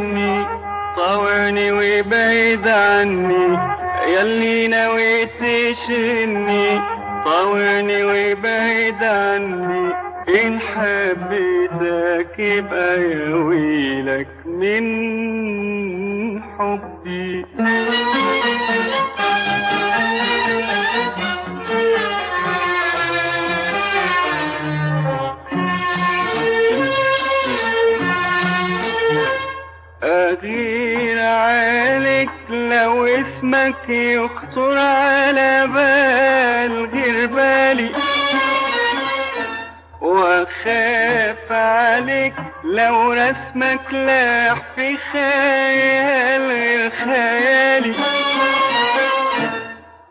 تشغلني طاوعني وبعيد عني. يلي ناوي تشغلني طاوعني وبعيد عني. إن حبيتك يبقى يا ويلك من حبي. لو اسمك يخطر على بال غير بالي وأخاف عليك لو رسمك لاح في خيال غير خيالي.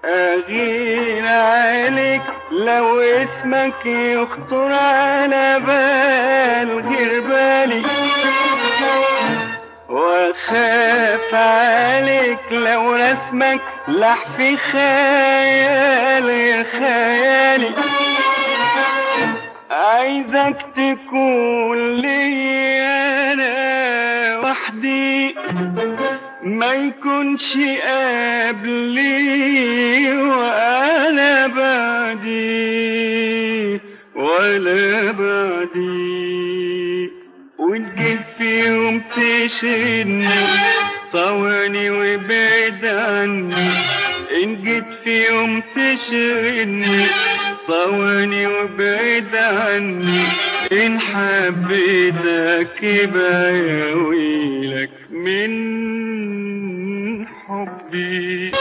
أغير عليك لو اسمك يخطر على بال غير بالي واخاف عليك لو رسمك لح في خيال غير خيالي. عايزك تكون لي أنا وحدي ما يكونش قبلي وأنا بعدي ولا بعدي وتجيب في يوم تشيلني طوعني وبعد عني إن جيت في يوم تشغلني طوعني وبعد عني إن حبيتك يبقى ويلك من حبي.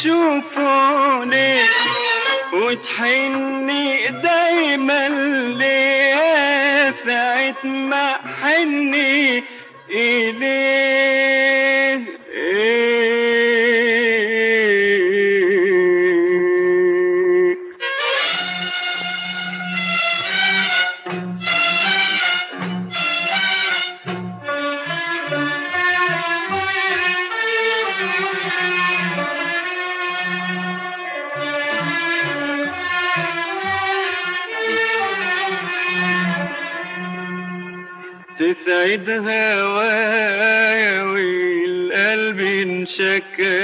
تشوفوني وتحني دايما ليا ساعة ما حني إليه تسعد هوايا والقلب انشكى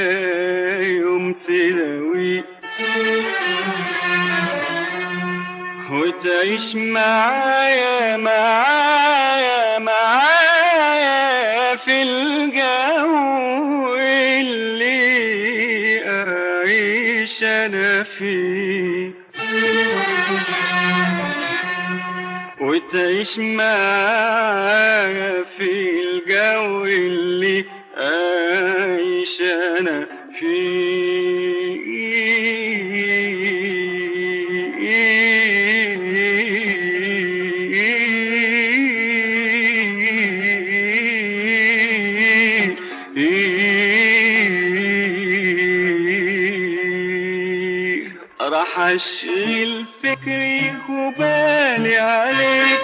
يوم تلاوي. وتعيش معايا معايا معايا في الجو اللي أعيش أنا فيه. وتعيش معايا راح اشغل فكري وبالي عليك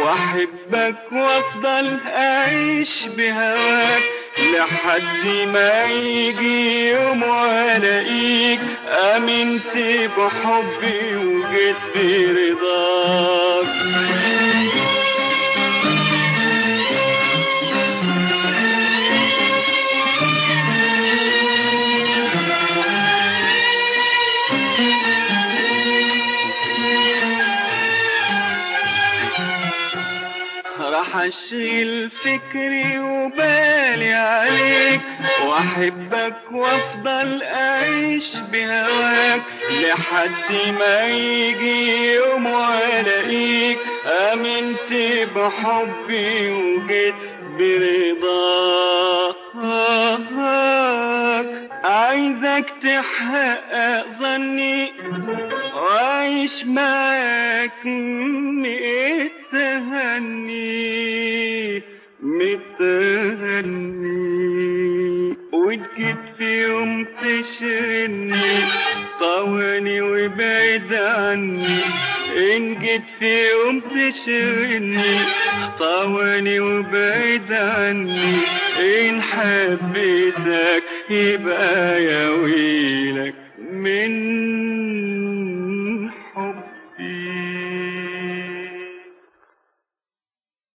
وأحبك وأفضل أعيش بهواك لحد ما يجي يوم وألاقيك آمنت بحبي وجيت برضاك. راح اشيل فكري وبالي عليك وأحبك وأفضل أعيش بهواك. لحد ما يجي يوم وألاقيك آمنت بحبي وجيت برضاك. عايزك تحقق ظني وعيش معاك طواني وبعيد عني إن جيت في يوم تشغلني. طواني وبعيد عني إن حبيتك يبقى يا ويلك من